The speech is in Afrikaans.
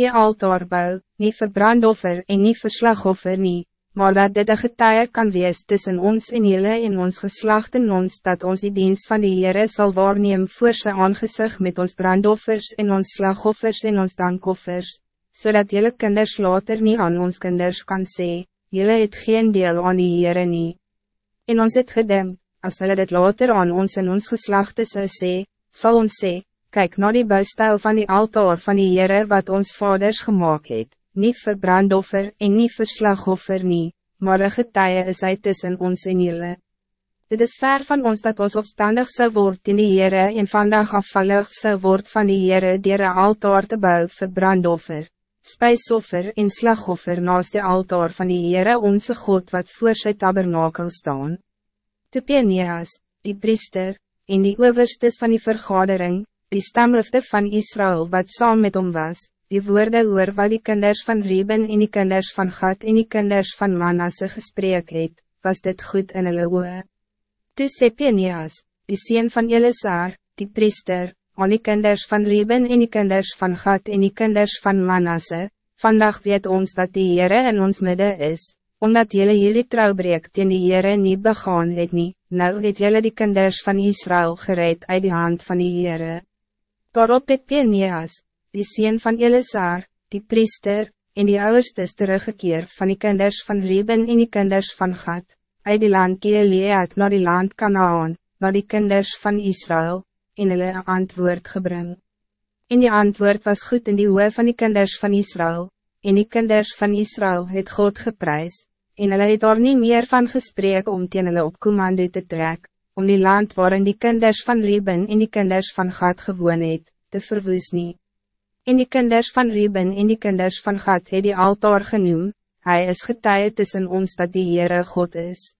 Je altaar bou, nie vir brandoffer en nie vir slagoffer nie, maar dat dit een getuie kan wees tussen ons en jullie en ons geslacht en ons, dat ons die dienst van die Heere sal waarneem voor sy aangezicht met ons brandoffers en ons slagoffers en ons dankoffers, zodat jullie kinders later niet aan ons kinders kan sê, jullie het geen deel aan die Heere nie. En ons het gedem, als hulle dit later aan ons en ons geslachte sou sê, sal ons sê, kijk naar die buistel van die altaar van die Heere wat ons vaders gemaakt het niet voor brandoffer en niet voor slagoffer nie, maar een getuie is hy tussen ons en julle. Dit is ver van ons dat ons opstandig zou worden in die Heere en vandaag afvallig zou worden van die Heere dier een altaar te bouwen voor brandoffer, spijsoffer en slagoffer naast de altaar van die Heere onze God wat voor sy tabernakel staan. Te Peneas, die priester, en die overstes van die vergadering, die stamhoofde van Israël wat saam met hom was, die woorden oor wat die kinders van Reben en die kinders van Gad en die kinders van Manasse gesprek het, was dit goed in hulle oe. Toe Sepenias, die sien van Elisar, die priester, aan die kinders van Reben en die kinders van Gad en die kinders van Manasse, vandaag weet ons dat die Heere in ons midden is, omdat jullie jullie trouwbreek teen die Heere nie begaan het nie, nou het jullie die kinders van Israël gereed uit die hand van die Heere. Daarop het Peneas, die sien van Elisar, die priester, en die ouderstes teruggekeer van die kinders van Reben en die kinders van Gad, uit die land Gilead naar die land Kanaan, naar die kinders van Israël, en hulle een antwoord gebring. En die antwoord was goed in die oe van die kinders van Israël, en die kinders van Israël het God geprys, en hulle het daar nie meer van gesprek om teen hulle op commando te trek, om die land waarin die kinders van Reben en die kinders van Gad gewoon het, te verwoes nie. En die kinders van Ruben en die kinders van Gad het die altaar genoem, hij is getuie tussen ons dat die Heere God is.